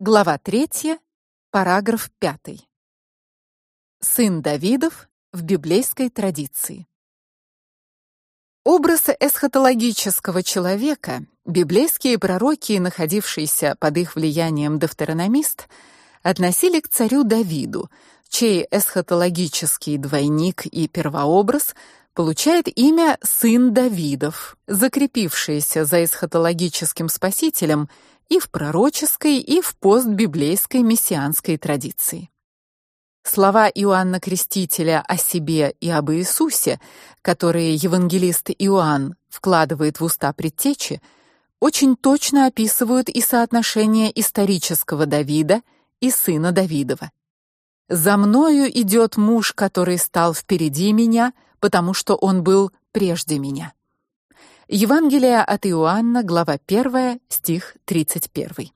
Глава 3, параграф 5. Сын Давидов в библейской традиции. Образ эсхатологического человека библейские пророки, находившиеся под их влиянием Deuteronomist, относили к царю Давиду, чей эсхатологический двойник и первообраз получает имя сын Давидов, закрепившееся за эсхатологическим спасителем и в пророческой, и в постбиблейской мессианской традиции. Слова Иоанна Крестителя о себе и об Иисусе, которые евангелист Иоанн вкладывает в уста предтечи, очень точно описывают и соотношение исторического Давида и сына Давидова. За мною идет муж, который стал впереди меня, потому что он был прежде меня. Евангелие от Иоанна, глава 1, стих 31.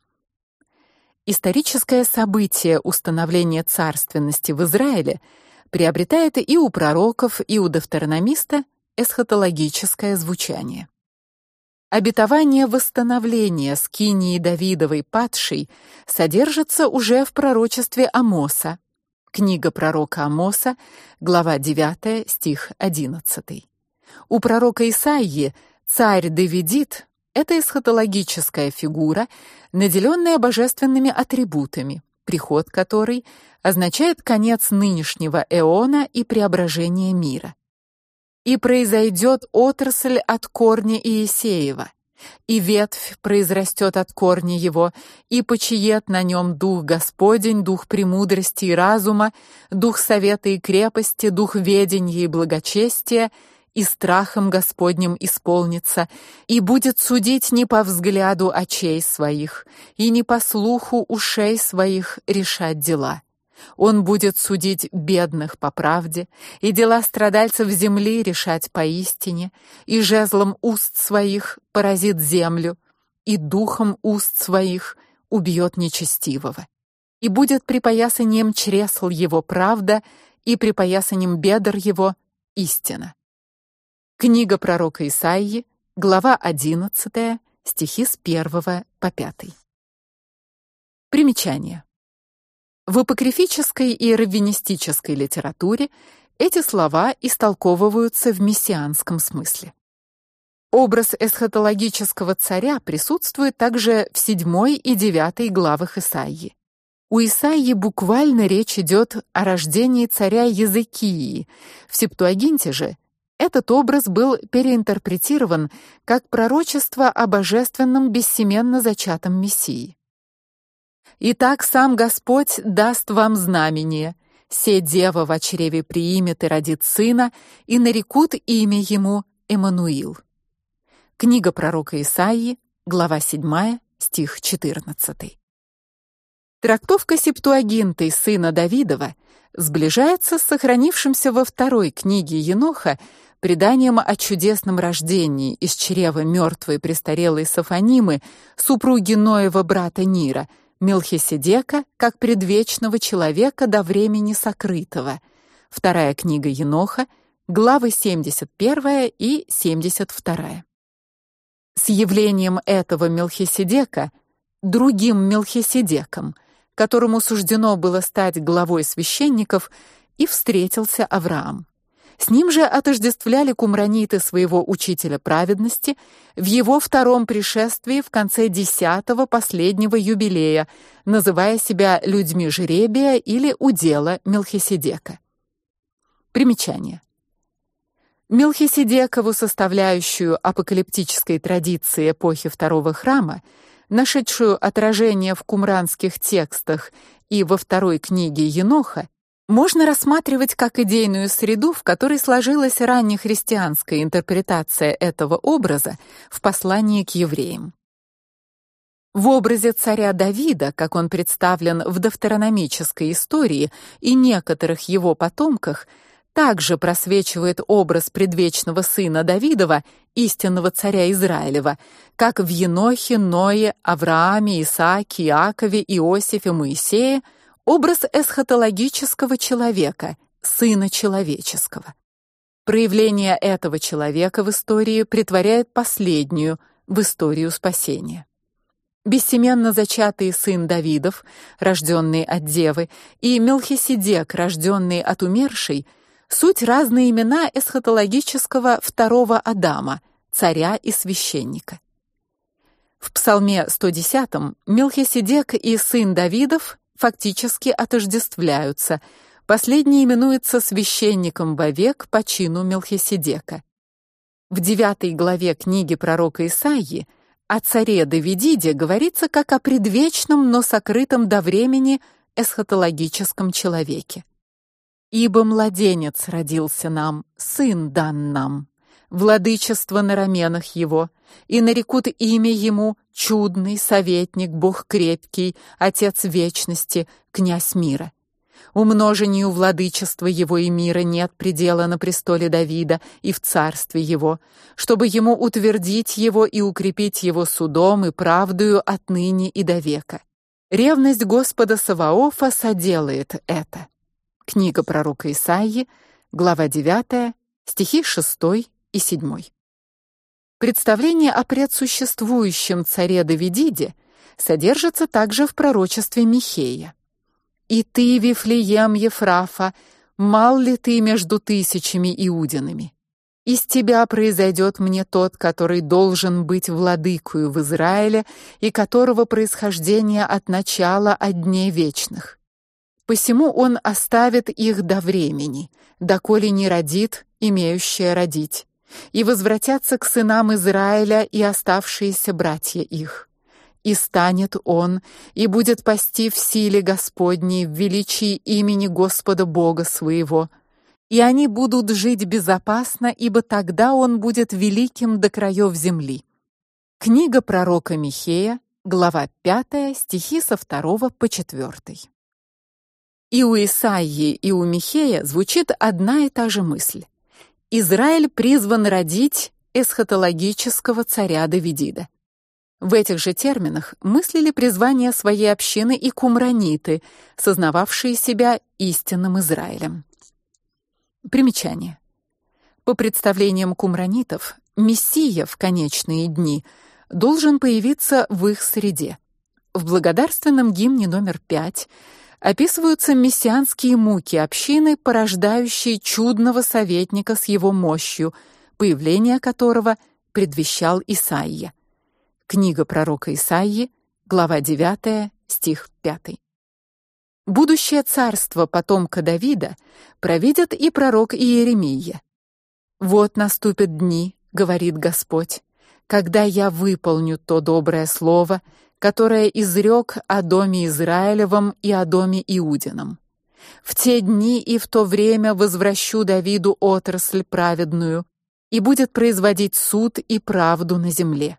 Историческое событие установления царственности в Израиле приобретает и у пророков, и у deuteronomista эсхатологическое звучание. Обетование восстановления скинии Давидовой падшей содержится уже в пророчестве Амоса, Книга пророка Амоса, глава 9, стих 11. У пророка Исаии царь Давидит это эсхатологическая фигура, наделенная божественными атрибутами, приход которой означает конец нынешнего эона и преображение мира. И произойдет отрасль от корня Иисеева и ветвь произрастет от корня его, и почиет на нем дух Господень, дух премудрости и разума, дух совета и крепости, дух ведения и благочестия, и страхом Господним исполнится, и будет судить не по взгляду очей своих, и не по слуху ушей своих решать дела он будет судить бедных по правде, и дела страдальцев земли решать поистине, и жезлом уст своих поразит землю, и духом уст своих убьет нечестивого. И будет припоясанием чресл его правда, и припоясанием бедер его истина. Книга пророка Исаии, глава 11, стихи с 1 по 5. Примечание. В апокрифической и раввинистической литературе эти слова истолковываются в мессианском смысле. Образ эсхатологического царя присутствует также в 7 и 9 главах Исаии. У Исаии буквально речь идет о рождении царя Езекии. В Септуагинте же этот образ был переинтерпретирован как пророчество о божественном бессеменно зачатом Мессии. Итак, сам Господь даст вам знамение: се дева в чреве приимет и родит сына, и нарекут имя ему Эммануил. Книга пророка Исаии, глава 7, стих 14. Трактовка Септуагинты сына Давидова сближается с сохранившимся во второй книге Еноха преданием о чудесном рождении из чрева мертвой престарелой Сафонимы, супруги Ноева брата Нира – Мелхиседека как предвечного человека до времени сокрытого. Вторая книга Еноха, главы 71 и 72. С явлением этого Мелхиседека, другим Мелхиседеком, которому суждено было стать главой священников, и встретился Авраам. С ним же отождествляли кумраниты своего учителя праведности в его втором пришествии в конце десятого последнего юбилея, называя себя людьми жребия или удела Мелхиседека. Примечание. Мелхиседекову составляющую апокалиптической традиции эпохи второго храма, нашедшую отражение в кумранских текстах и во второй книге Еноха, можно рассматривать как идейную среду, в которой сложилась раннехристианская интерпретация этого образа в послании к евреям. В образе царя Давида, как он представлен в deuteronomической истории и некоторых его потомках, также просвечивает образ предвечного сына Давидова, истинного царя Израилева, как в Енохе, Ное, Аврааме, Исааке, Иакове, Иосифе, Моисее – образ эсхатологического человека, сына человеческого. Проявление этого человека в истории притворяет последнюю в историю спасения. Бессеменно зачатый сын Давидов, рожденный от девы, и Мелхиседек, рожденный от умершей, суть разные имена эсхатологического второго Адама, царя и священника. В Псалме 110 Мелхиседек и сын Давидов фактически отождествляются. Последний именуется священником вовек по чину Мелхиседека. В девятой главе книги пророка Исаии о царе Давидиде говорится как о предвечном, но сокрытом до времени эсхатологическом человеке. Ибо младенец родился нам, сын дан нам владычество на раменах его, и нарекут имя ему чудный советник, Бог крепкий, Отец вечности, князь мира. Умножению владычества его и мира нет предела на престоле Давида и в царстве его, чтобы ему утвердить его и укрепить его судом и правдою отныне и до века. Ревность Господа Саваофа соделает это. Книга пророка Исаии, глава 9, стихи 6 и 7. Представление о предсуществующем царе Давидиде содержится также в пророчестве Михея. И ты, Вифлеем Ефрафа, мал ли ты между тысячами иудинами? Из тебя произойдет мне тот, который должен быть владыкою в Израиле и которого происхождение от начала от дней вечных. Посему он оставит их до времени, доколе не родит имеющее родить и возвратятся к сынам Израиля и оставшиеся братья их. И станет он и будет пасти в силе Господней, в величии имени Господа Бога своего. И они будут жить безопасно, ибо тогда он будет великим до краев земли. Книга пророка Михея, глава 5, стихи со 2 по 4. И у Исаии, и у Михея звучит одна и та же мысль. Израиль призван родить эсхатологического царя Давидида. В этих же терминах мыслили призвание своей общины и кумраниты, сознававшие себя истинным Израилем. Примечание. По представлениям кумранитов, мессия в конечные дни должен появиться в их среде. В благодарственном гимне номер 5 описываются мессианские муки общины, порождающие чудного советника с его мощью, появление которого предвещал Исаия. Книга пророка Исаии, глава 9, стих 5. Будущее царство потомка Давида провидит и пророк Иеремия. Вот наступят дни, говорит Господь, когда я выполню то доброе слово, которое изрек о доме Израилевом и о доме Иудином. В те дни и в то время возвращу Давиду отрасль праведную, и будет производить суд и правду на земле.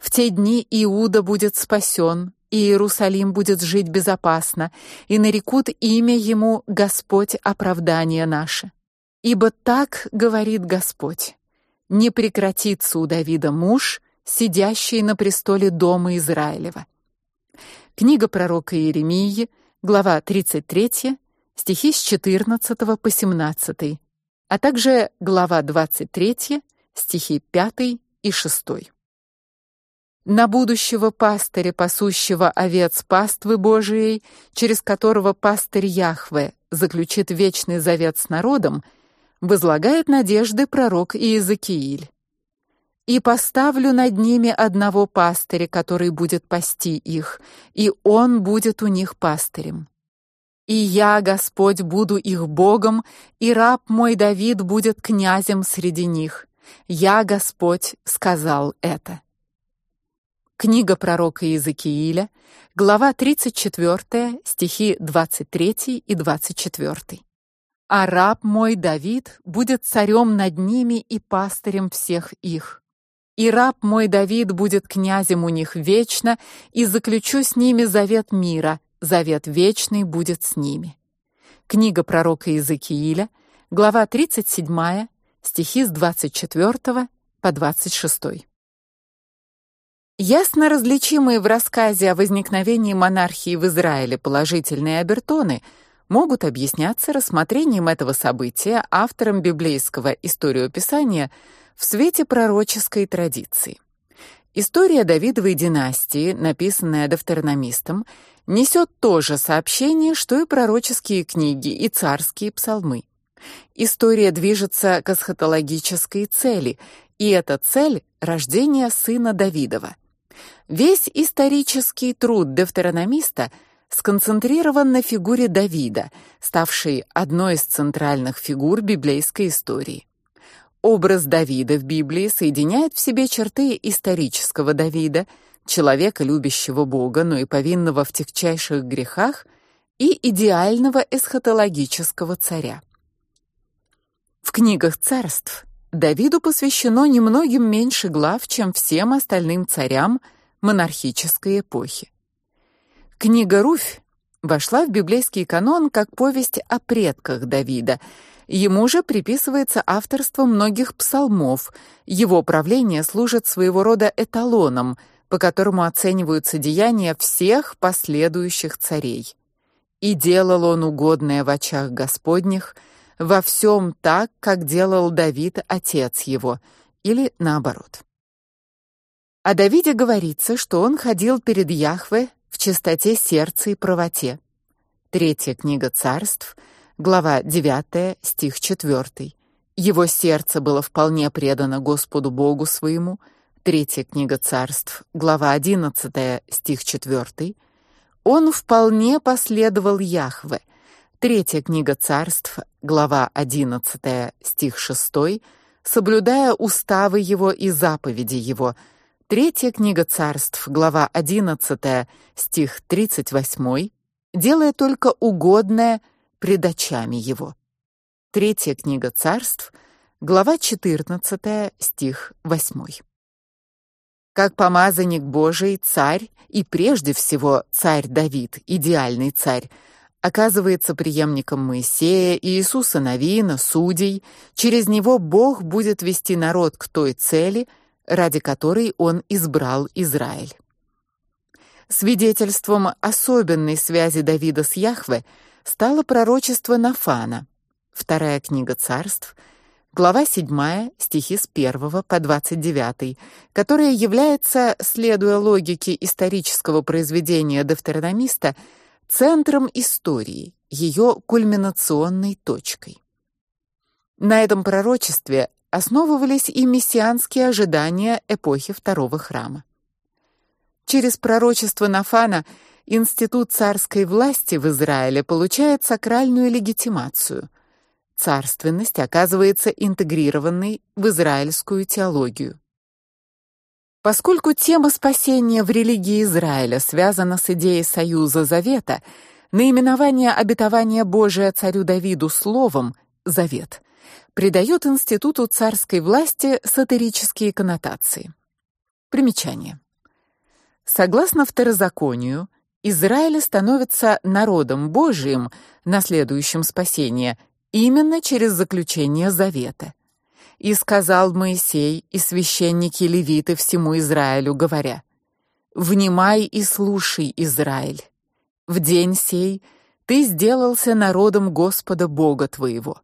В те дни Иуда будет спасен, и Иерусалим будет жить безопасно, и нарекут имя ему Господь оправдание наше. Ибо так говорит Господь: не прекратится у Давида муж, сидящий на престоле дома Израилева. Книга пророка Иеремии, глава 33, стихи с 14 по 17, а также глава 23, стихи 5 и 6. На будущего пастыря, пасущего овец паствы Божией, через которого пастырь Яхве заключит вечный завет с народом, возлагает надежды пророк Иезекииль и поставлю над ними одного пастыря, который будет пасти их, и он будет у них пастырем. И я, Господь, буду их Богом, и раб мой Давид будет князем среди них. Я, Господь, сказал это. Книга пророка Иезекииля, глава 34, стихи 23 и 24. А раб мой Давид будет царем над ними и пастырем всех их. И раб мой Давид будет князем у них вечно, и заключу с ними завет мира, завет вечный будет с ними. Книга пророка Иезекииля, глава 37, стихи с 24 по 26. Ясно различимые в рассказе о возникновении монархии в Израиле положительные обертоны могут объясняться рассмотрением этого события автором библейского историописания в свете пророческой традиции. История Давидовой династии, написанная Deuteronomистом, несет то же сообщение, что и пророческие книги и царские псалмы. История движется к эсхатологической цели, и эта цель рождение сына Давидова. Весь исторический труд Deuteronomиста сконцентрирован на фигуре Давида, ставшей одной из центральных фигур библейской истории. Образ Давида в Библии соединяет в себе черты исторического Давида, человека, любящего Бога, но и повинного в тягчайших грехах, и идеального эсхатологического царя. В книгах царств Давиду посвящено немногим меньше глав, чем всем остальным царям монархической эпохи. Книга Руфь вошла в библейский канон как повесть о предках Давида – Ему же приписывается авторство многих псалмов. Его правление служит своего рода эталоном, по которому оцениваются деяния всех последующих царей. И делал он угодное в очах Господних во всем так, как делал Давид, отец его, или наоборот. О Давиде говорится, что он ходил перед Яхве в чистоте сердца и правоте. Третья книга Царств — глава 9, стих 4. Его сердце было вполне предано Господу Богу своему. Третья книга Царств, глава 11, стих 4. Он вполне последовал Яхве. Третья книга Царств, глава 11, стих 6, соблюдая уставы его и заповеди его. Третья книга Царств, глава 11, стих 38, делая только угодное пред очами его. Третья книга Царств, глава 14, стих 8. Как помазанник Божий, царь и прежде всего царь Давид, идеальный царь, оказывается преемником Моисея и Иисуса Навина, судей, через него Бог будет вести народ к той цели, ради которой он избрал Израиль. Свидетельством особенной связи Давида с Яхве – стало пророчество Нафана. Вторая книга Царств, глава 7, стихи с 1 по 29, которая является, следуя логике исторического произведения Девтерономиста, центром истории, ее кульминационной точкой. На этом пророчестве основывались и мессианские ожидания эпохи второго храма. Через пророчество Нафана – институт царской власти в Израиле получает сакральную легитимацию. Царственность оказывается интегрированной в израильскую теологию. Поскольку тема спасения в религии Израиля связана с идеей союза завета, наименование обетования Божия царю Давиду словом завет придает институту царской власти сатирические коннотации. Примечание. Согласно второзаконию, Израиль становится народом Божиим, наследующим спасение, именно через заключение завета. И сказал Моисей и священники левиты всему Израилю, говоря: Внимай и слушай, Израиль. В день сей ты сделался народом Господа Бога твоего.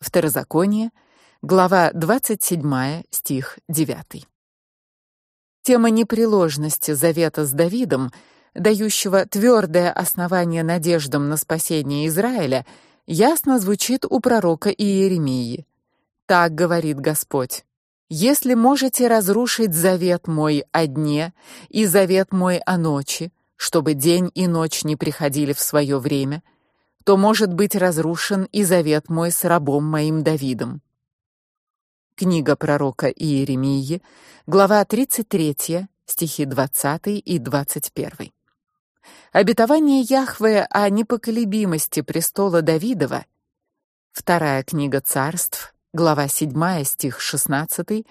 Второзаконие, глава 27, стих 9. Тема непреложности завета с Давидом дающего твердое основание надеждам на спасение Израиля, ясно звучит у пророка Иеремии. Так говорит Господь: Если можете разрушить завет мой о дне и завет мой о ночи, чтобы день и ночь не приходили в свое время, то может быть разрушен и завет мой с рабом моим Давидом. Книга пророка Иеремии, глава 33, стихи 20 и 21. Обетование Яхве о непоколебимости престола Давидова. Вторая книга Царств, глава 7, стих 16,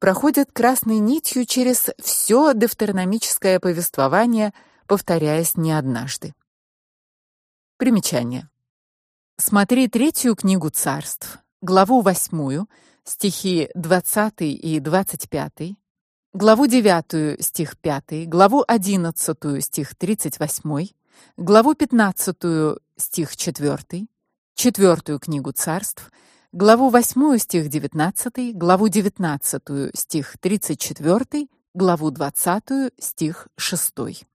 проходит красной нитью через все дефтерономическое повествование, повторяясь не однажды. Примечание. Смотри третью книгу Царств, главу 8, стихи 20 и 25, главу 9 стих 5, главу 11 стих 38, главу 15 стих 4, четвертую книгу Царств, главу 8 стих 19, главу 19 стих 34 главу 20, стих 6.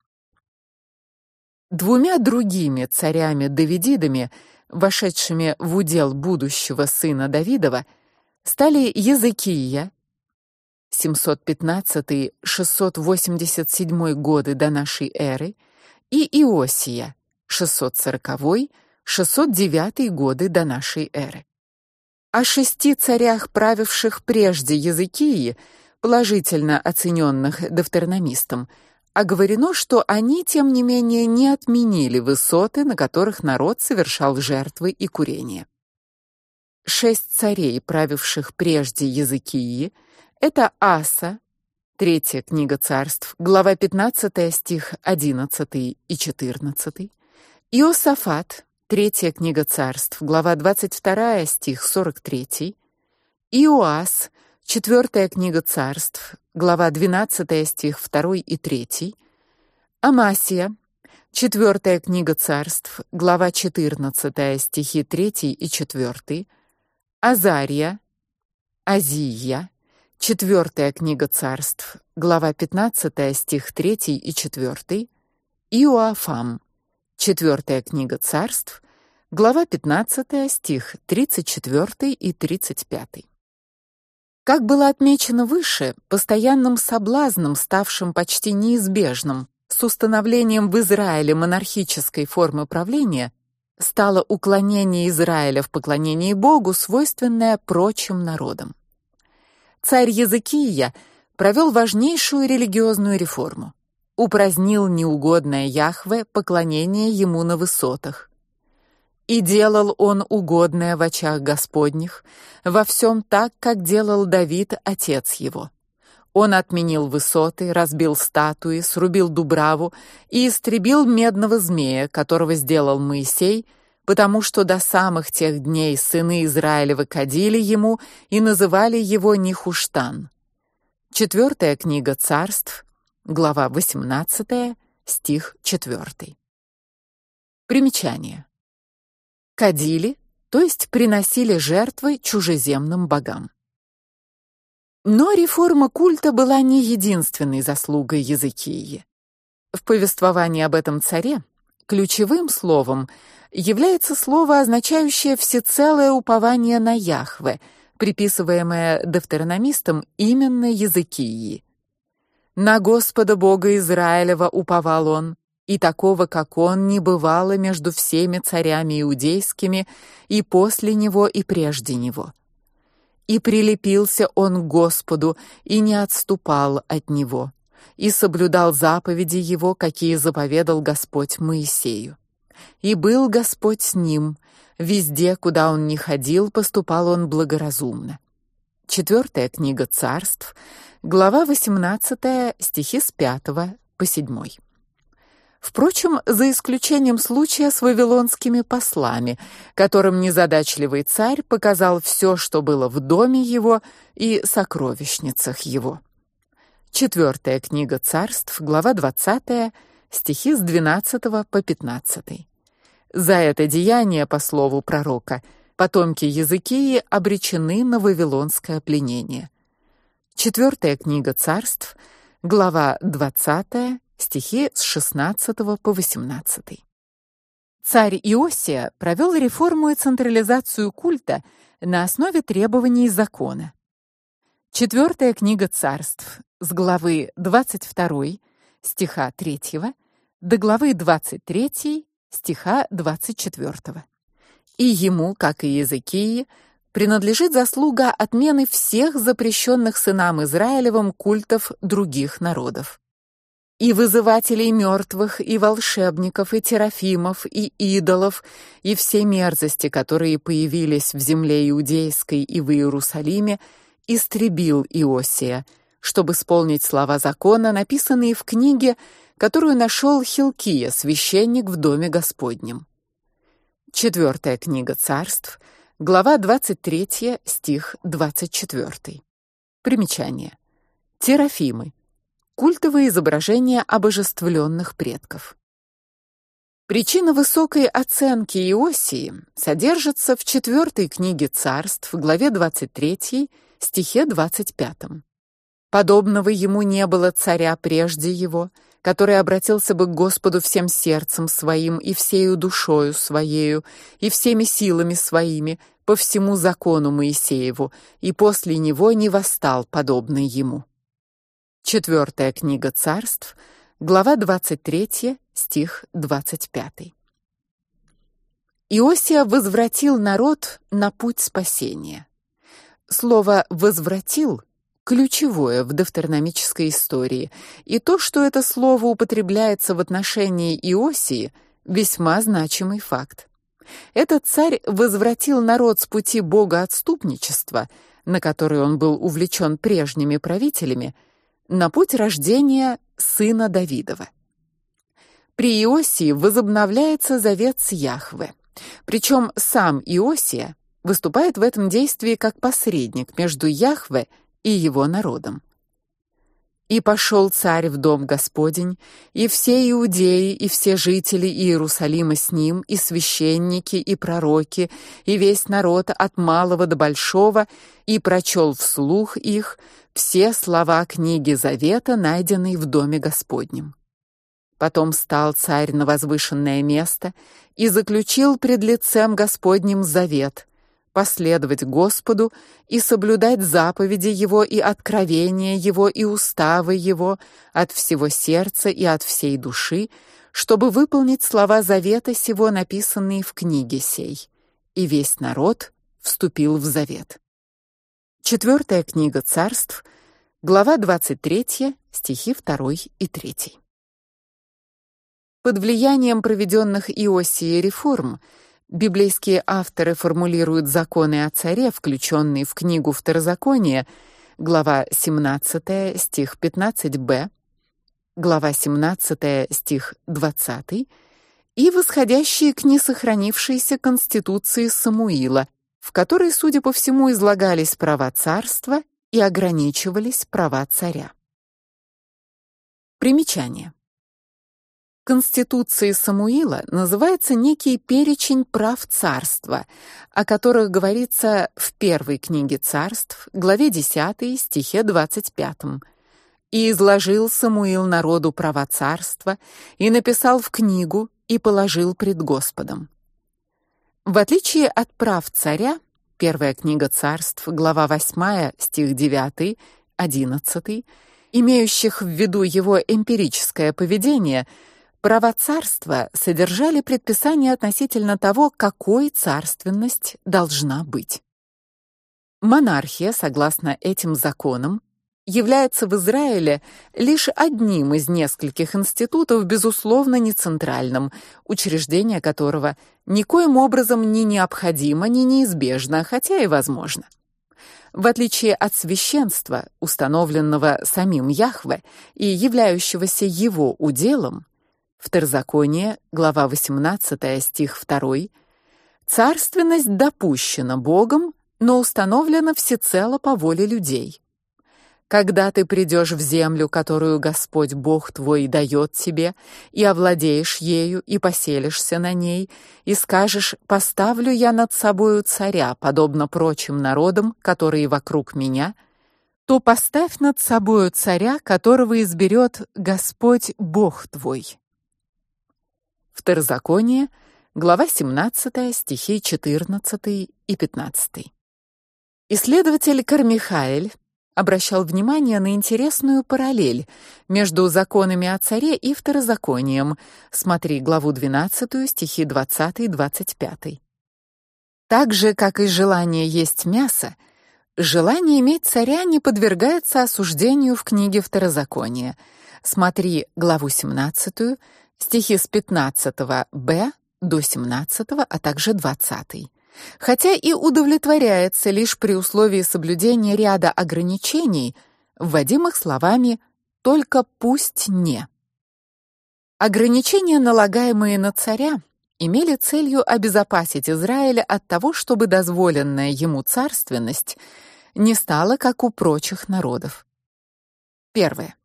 Двумя другими царями Давидидами, вошедшими в удел будущего сына Давидова, стали Языкия 715-687 годы до нашей эры и Иосия 640-609 годы до нашей эры. О шести царях, правивших прежде Языкии, положительно оцененных Довтономистом, оговорено, что они тем не менее не отменили высоты, на которых народ совершал жертвы и курение. Шесть царей, правивших прежде Языкии, это Аса, Третья книга Царств, глава 15, стих 11 и 14. Иосафат, Третья книга Царств, глава 22, стих 43. Иоас, Четвертая книга Царств, глава 12, стих 2 и 3. Амасия, Четвертая книга Царств, глава 14, стихи 3 и 4. Азария, Азия, Четвертая книга Царств, глава 15, стих 3 и 4. Иоафам. Четвертая книга Царств, глава 15, стих 34 и 35. Как было отмечено выше, постоянным соблазном, ставшим почти неизбежным с установлением в Израиле монархической формы правления, стало уклонение Израиля в поклонении Богу, свойственное прочим народам царь Языкия провел важнейшую религиозную реформу. Упразднил неугодное Яхве поклонение ему на высотах. И делал он угодное в очах Господних, во всем так, как делал Давид, отец его. Он отменил высоты, разбил статуи, срубил дубраву и истребил медного змея, которого сделал Моисей, потому что до самых тех дней сыны Израилевы кадили ему и называли его Нихуштан. Четвертая книга Царств, глава 18, стих 4. Примечание. Кадили, то есть приносили жертвы чужеземным богам. Но реформа культа была не единственной заслугой Языкии. В повествовании об этом царе ключевым словом является слово, означающее всецелое упование на Яхве, приписываемое девтерономистам именно Языкии. На Господа Бога Израилева уповал он, и такого, как он, не бывало между всеми царями иудейскими и после него и прежде него. И прилепился он к Господу и не отступал от него, и соблюдал заповеди его, какие заповедал Господь Моисею. И был Господь с ним, везде, куда он ни ходил, поступал он благоразумно. Четвертая книга Царств, глава 18, стихи с 5 по 7. Впрочем, за исключением случая с вавилонскими послами, которым незадачливый царь показал все, что было в доме его и сокровищницах его. Четвертая книга Царств, глава 20, стихи с 12 по 15. За это деяние, по слову пророка, потомки Языкии обречены на вавилонское пленение. Четвертая книга Царств, глава 20, стихи с 16 по 18. Царь Иосия провел реформу и централизацию культа на основе требований закона. Четвертая книга Царств с главы 22 стиха 3 до главы 23 стиха 24. И ему, как и Языкии, принадлежит заслуга отмены всех запрещенных сынам Израилевым культов других народов. И вызывателей мертвых, и волшебников, и терафимов, и идолов, и все мерзости, которые появились в земле иудейской и в Иерусалиме, истребил Иосия, чтобы исполнить слова закона, написанные в книге, которую нашел Хилкия, священник в доме Господнем. Четвертая книга Царств, глава 23, стих 24. Примечание. Терафимы. Культовые изображения обожествленных предков. Причина высокой оценки Иосии содержится в четвертой книге Царств, главе 23, стихе 25. Подобного ему не было царя прежде его, который обратился бы к Господу всем сердцем своим и всею душою своею и всеми силами своими по всему закону Моисееву, и после него не восстал подобный ему. Четвертая книга Царств, глава 23, стих 25. Иосия возвратил народ на путь спасения. Слово возвратил ключевое в дефтерномической истории, и то, что это слово употребляется в отношении Иосии, весьма значимый факт. Этот царь возвратил народ с пути богоотступничества, на который он был увлечен прежними правителями, на путь рождения сына Давидова. При Иосии возобновляется завет с Яхве. Причем сам Иосия выступает в этом действии как посредник между Яхве и его народом. И пошел царь в дом Господень, и все иудеи, и все жители Иерусалима с ним, и священники, и пророки, и весь народ от малого до большого, и прочел вслух их все слова книги Завета, найденной в доме Господнем. Потом стал царь на возвышенное место и заключил пред лицем Господним завет, последовать Господу и соблюдать заповеди его и откровения его и уставы его от всего сердца и от всей души, чтобы выполнить слова завета сего, написанные в книге сей. И весь народ вступил в завет. Четвертая книга Царств, глава 23, стихи 2 и 3. Под влиянием проведенных Иосией реформ Библейские авторы формулируют законы о царе, включенные в книгу Второзакония, глава 17, стих 15б, глава 17, стих 20, и восходящие к несохранившейся конституции Самуила, в которой, судя по всему, излагались права царства и ограничивались права царя. Примечание. Конституцией Самуила называется некий перечень прав царства, о которых говорится в первой книге Царств, главе 10, стихе 25. И изложил Самуил народу права царства и написал в книгу и положил пред Господом. В отличие от прав царя, первая книга Царств, глава 8, стих 9, 11, имеющих в виду его эмпирическое поведение, Права царства содержали предписания относительно того, какой царственность должна быть. Монархия, согласно этим законам, является в Израиле лишь одним из нескольких институтов, безусловно, не центральным, учреждение которого никоим образом не необходимо, не неизбежно, хотя и возможно. В отличие от священства, установленного самим Яхве и являющегося его уделом, Второзаконие, глава 18, стих 2. Царственность допущена Богом, но установлена всецело по воле людей. Когда ты придешь в землю, которую Господь Бог твой дает тебе, и овладеешь ею, и поселишься на ней, и скажешь: "Поставлю я над собою царя, подобно прочим народам, которые вокруг меня", то поставь над собою царя, которого изберет Господь Бог твой. Второзаконие, глава 17, стихи 14 и 15. Исследователь Кармихаэль обращал внимание на интересную параллель между законами о царе и второзаконием. Смотри главу 12, стихи 20 и 25. Так же, как и желание есть мясо, желание иметь царя не подвергается осуждению в книге Второзакония. Смотри главу 17, стихи с 15-б до 17, а также 20. Хотя и удовлетворяется лишь при условии соблюдения ряда ограничений, вводимых словами только пусть не. Ограничения, налагаемые на царя, имели целью обезопасить Израиль от того, чтобы дозволенная ему царственность не стала как у прочих народов. Первое.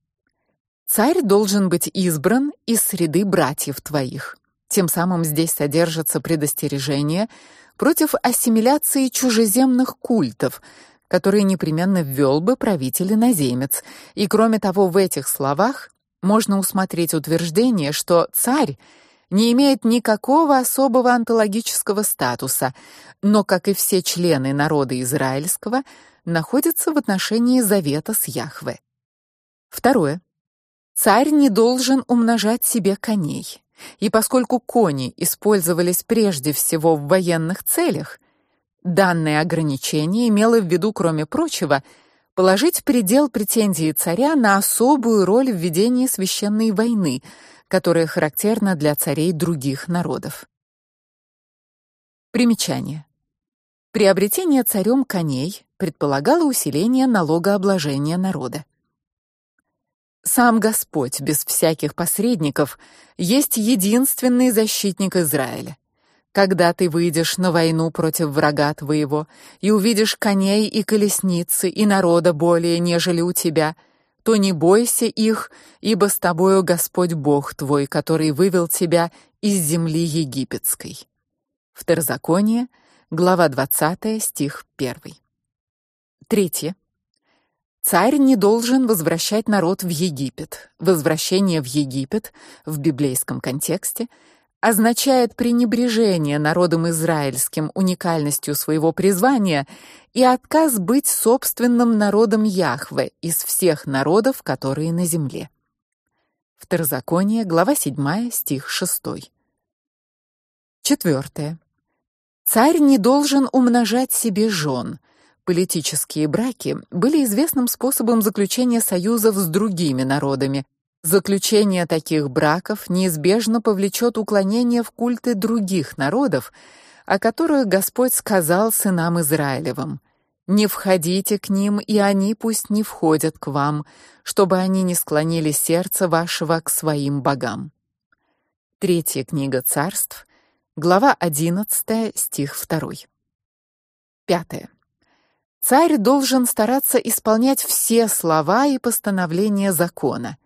Царь должен быть избран из среды братьев твоих. Тем самым здесь содержится предостережение против ассимиляции чужеземных культов, который непременно ввел бы правитель иноземец. И кроме того, в этих словах можно усмотреть утверждение, что царь не имеет никакого особого онтологического статуса, но как и все члены народа израильского, находится в отношении завета с Яхве. Второе. Царь не должен умножать себе коней. И поскольку кони использовались прежде всего в военных целях, данное ограничение имело в виду, кроме прочего, положить предел претензии царя на особую роль в ведении священной войны, которая характерна для царей других народов. Примечание. Приобретение царем коней предполагало усиление налогообложения народа. Сам Господь без всяких посредников есть единственный защитник Израиля. Когда ты выйдешь на войну против врага твоего и увидишь коней и колесницы и народа более, нежели у тебя, то не бойся их, ибо с тобою Господь Бог твой, который вывел тебя из земли египетской. Второзаконие, глава 20, стих 1. Третье. Царь не должен возвращать народ в Египет. Возвращение в Египет в библейском контексте означает пренебрежение народом израильским уникальностью своего призвания и отказ быть собственным народом Яхве из всех народов, которые на земле. Второзаконие, глава 7, стих 6. Четвертое. Царь не должен умножать себе жен – Политические браки были известным способом заключения союзов с другими народами. Заключение таких браков неизбежно повлечет уклонение в культы других народов, о которых Господь сказал сынам Израилевым: "Не входите к ним, и они пусть не входят к вам, чтобы они не склонили сердце вашего к своим богам". Третья книга Царств, глава 11, стих 2. Пятое. Царь должен стараться исполнять все слова и постановления закона.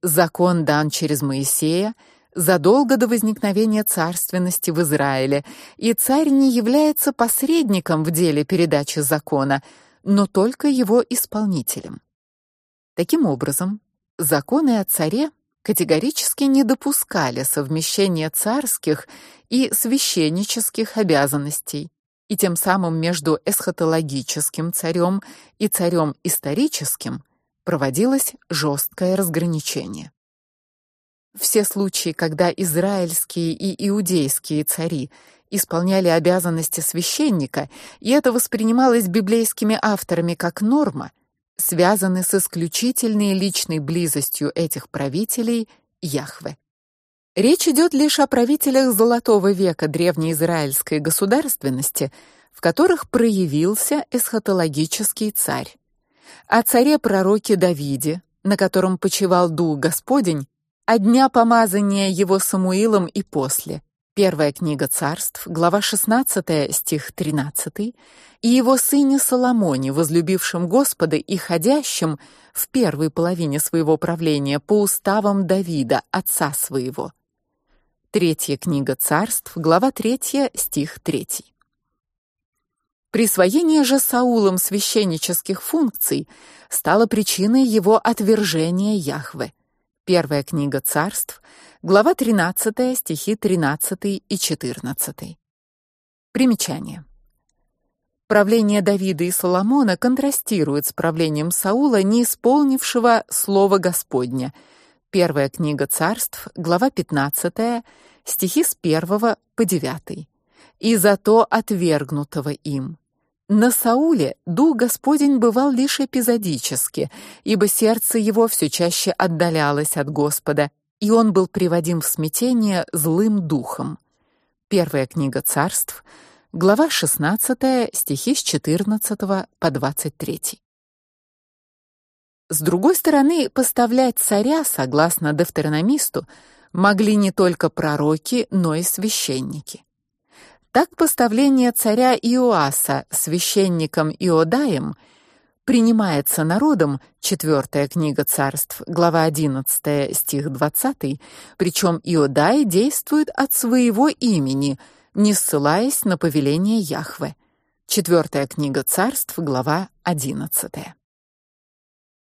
Закон дан через Моисея задолго до возникновения царственности в Израиле, и царь не является посредником в деле передачи закона, но только его исполнителем. Таким образом, законы о царе категорически не допускали совмещения царских и священнических обязанностей и тем самым между эсхатологическим царем и царем историческим проводилось жесткое разграничение. Все случаи, когда израильские и иудейские цари исполняли обязанности священника, и это воспринималось библейскими авторами как норма, связаны с исключительной личной близостью этих правителей Яхве. Речь идет лишь о правителях золотого века древнеизраильской государственности, в которых проявился эсхатологический царь. О царе-пророке Давиде, на котором почивал дух Господень, о дня помазания его Самуилом и после. Первая книга Царств, глава 16, стих 13, и его сыне Соломоне, возлюбившем Господа и ходящим в первой половине своего правления по уставам Давида, отца своего. Третья книга Царств, глава 3, стих 3. Присвоение же Саулом священнических функций стало причиной его отвержения Яхве. Первая книга Царств, глава 13, стихи 13 и 14. Примечание. Правление Давида и Соломона контрастирует с правлением Саула, не исполнившего слова Господня – Первая книга Царств, глава 15, стихи с 1 по 9. И зато отвергнутого им. На Сауле дух Господень бывал лишь эпизодически, ибо сердце его все чаще отдалялось от Господа, и он был приводим в смятение злым духом. Первая книга Царств, глава 16, стихи с 14 по 23. С другой стороны, поставлять царя, согласно Девтерономисту, могли не только пророки, но и священники. Так поставление царя Иоаса священником Иодаем принимается народом, четвертая книга Царств, глава 11, стих 20, причем Иодай действует от своего имени, не ссылаясь на повеление Яхве. Четвертая книга Царств, глава 11.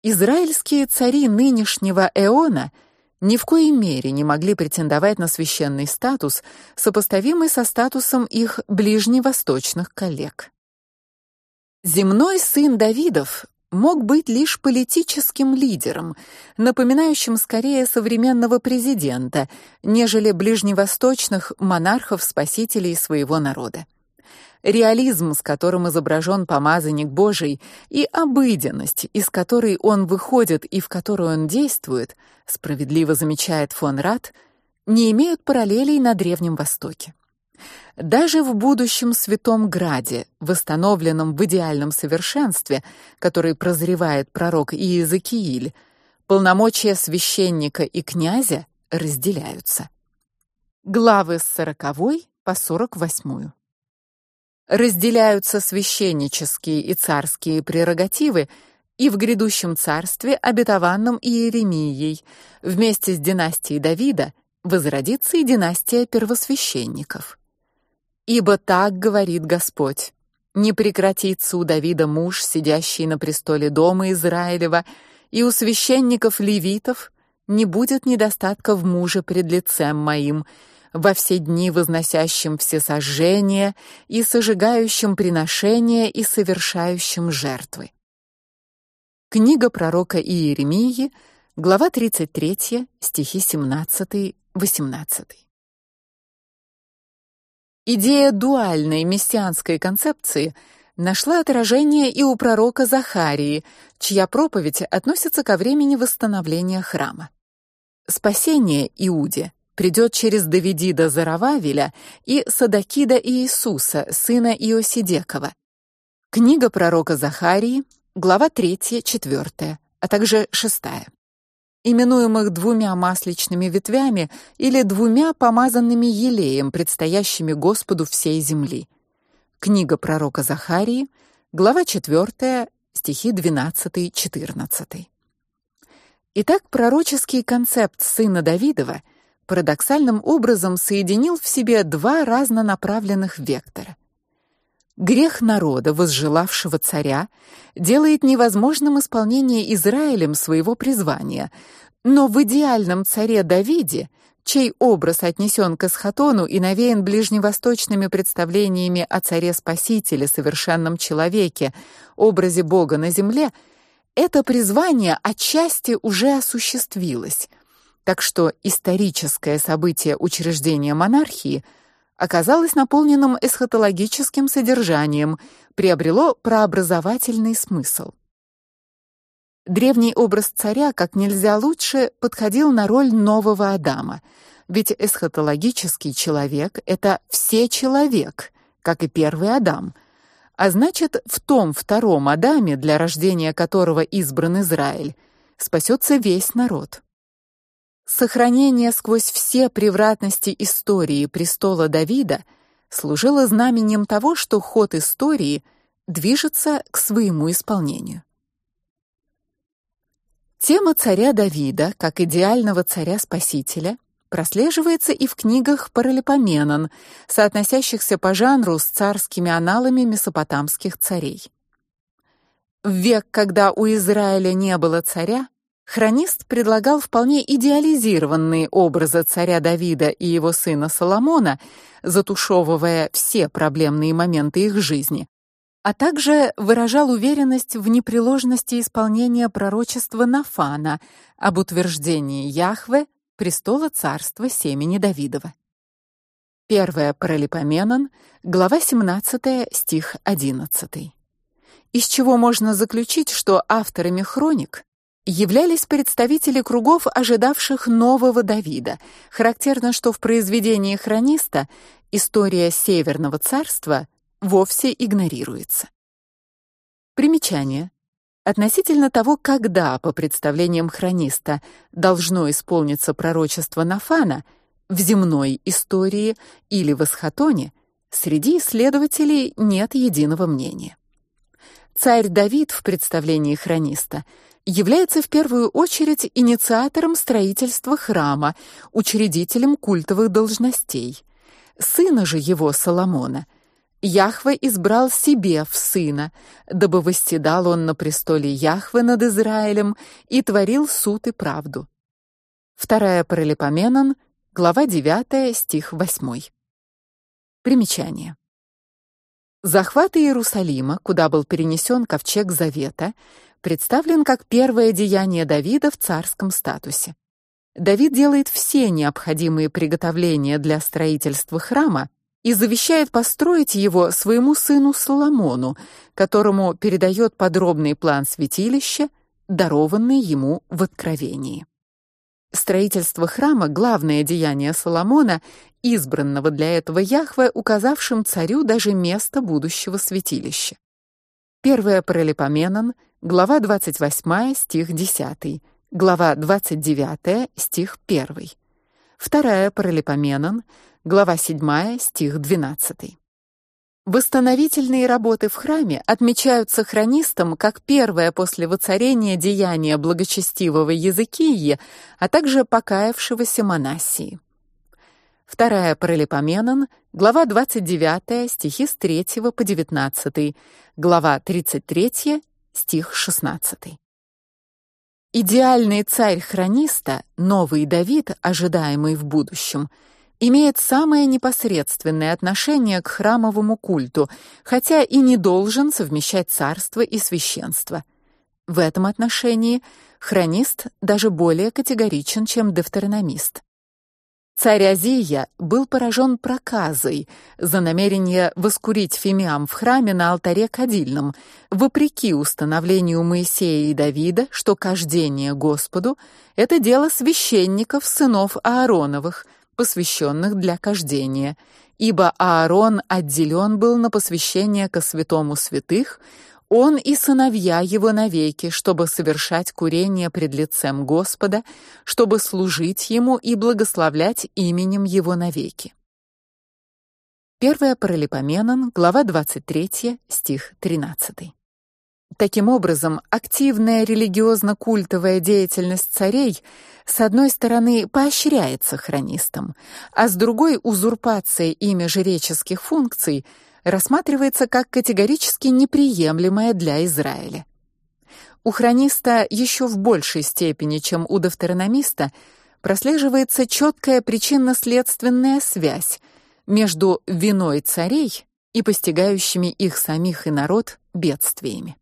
Израильские цари нынешнего эона ни в коей мере не могли претендовать на священный статус, сопоставимый со статусом их ближневосточных коллег. Земной сын Давидов мог быть лишь политическим лидером, напоминающим скорее современного президента, нежели ближневосточных монархов-спасителей своего народа. Реализм, с которым изображен помазанник Божий, и обыденность, из которой он выходит и в которой он действует, справедливо замечает фон Рад, не имеют параллелей на Древнем Востоке. Даже в будущем Святом Граде, восстановленном в идеальном совершенстве, который прозревает пророк Иезекииль, полномочия священника и князя разделяются. Главы с 40 по 48. Разделяются священнические и царские прерогативы и в грядущем царстве, обетованном Иеремией, вместе с династией Давида возродится и династия первосвященников. Ибо так говорит Господь: не прекратится у Давида муж, сидящий на престоле дома Израилева, и у священников левитов не будет недостатка в муже пред лицем моим, во все дни возносящим все сожжения и сожигающим приношения и совершающим жертвы. Книга пророка Иеремии, глава 33, стихи 17-18. Идея дуальной мессианской концепции нашла отражение и у пророка Захарии, чья проповедь относится ко времени восстановления храма. Спасение Иуде придет через Давидида Зарававеля и Садакида Иисуса, сына Иосидекова. Книга пророка Захарии, глава 3-4, а также 6 именуемых двумя масличными ветвями или двумя помазанными елеем, предстоящими Господу всей земли. Книга пророка Захарии, глава 4, стихи 12-14. Итак, пророческий концепт сына Давидова парадоксальным образом соединил в себе два разнонаправленных вектора. Грех народа, возжелавшего царя, делает невозможным исполнение Израилем своего призвания, но в идеальном царе Давиде, чей образ отнесен к Эсхатону и навеян ближневосточными представлениями о царе-спасителе, совершенном человеке, образе Бога на земле, это призвание отчасти уже осуществилось. Так что историческое событие учреждения монархии – оказалось наполненным эсхатологическим содержанием, приобрело прообразовательный смысл. Древний образ царя как нельзя лучше подходил на роль нового Адама, ведь эсхатологический человек это все человек, как и первый Адам. А значит, в том втором Адаме, для рождения которого избран Израиль, спасется весь народ. Сохранение сквозь все превратности истории престола Давида служило знаменем того, что ход истории движется к своему исполнению. Тема царя Давида, как идеального царя-спасителя, прослеживается и в книгах Паралипоменон, соотносящихся по жанру с царскими аналами месопотамских царей. В век, когда у Израиля не было царя, Хронист предлагал вполне идеализированные образы царя Давида и его сына Соломона, затушевывая все проблемные моменты их жизни, а также выражал уверенность в непреложности исполнения пророчества Нафана об утверждении Яхве престола царства семени Давидова. Первая Паралипоменон, глава 17, стих 11. Из чего можно заключить, что авторами хроник являлись представители кругов, ожидавших нового Давида. Характерно, что в произведении хрониста история Северного царства вовсе игнорируется. Примечание. Относительно того, когда, по представлениям хрониста, должно исполниться пророчество Нафана в земной истории или в Исхатоне, среди исследователей нет единого мнения. Царь Давид в представлении хрониста является в первую очередь инициатором строительства храма, учредителем культовых должностей. Сына же его Соломона Яхве избрал себе в сына, дабы восседал он на престоле Яхве над Израилем и творил суд и правду. Вторая Паралипоменон, глава 9, стих 8. Примечание. Захват Иерусалима, куда был перенесен ковчег завета, представлен как первое деяние Давида в царском статусе. Давид делает все необходимые приготовления для строительства храма и завещает построить его своему сыну Соломону, которому передает подробный план святилища, дарованный ему в Откровении. Строительство храма главное деяние Соломона, избранного для этого Яхве, указавшим царю даже место будущего святилища. Первая Паралипоменон, глава 28, стих 10, глава 29, стих 1. Вторая Паралипоменон, глава 7, стих 12. Восстановительные работы в храме отмечаются хронистом как первое после воцарения деяние благочестивого Языкии, а также покаявшегося Манассии. Вторая Паралипоменон, глава 29, стихи с 3 по 19, глава 33, стих 16. Идеальный царь хрониста, новый Давид, ожидаемый в будущем, имеет самое непосредственное отношение к храмовому культу, хотя и не должен совмещать царство и священство. В этом отношении хронист даже более категоричен, чем дефтерономист. Царь Азия был поражен проказой за намерение воскурить фимиам в храме на алтаре кадильном, вопреки установлению Моисея и Давида, что кождение Господу это дело священников, сынов Аароновых, посвященных для кождения, ибо Аарон отделен был на посвящение ко святому святых, он и сыновья его навеки, чтобы совершать курение пред лицем Господа, чтобы служить ему и благословлять именем его навеки. Первая Паралипоменон, глава 23, стих 13. Таким образом, активная религиозно-культовая деятельность царей с одной стороны поощряется хронистом, а с другой узурпация ими жреческих функций рассматривается как категорически неприемлемая для Израиля. У хрониста еще в большей степени, чем у дефтерономиста, прослеживается четкая причинно-следственная связь между виной царей и постигающими их самих и народ бедствиями.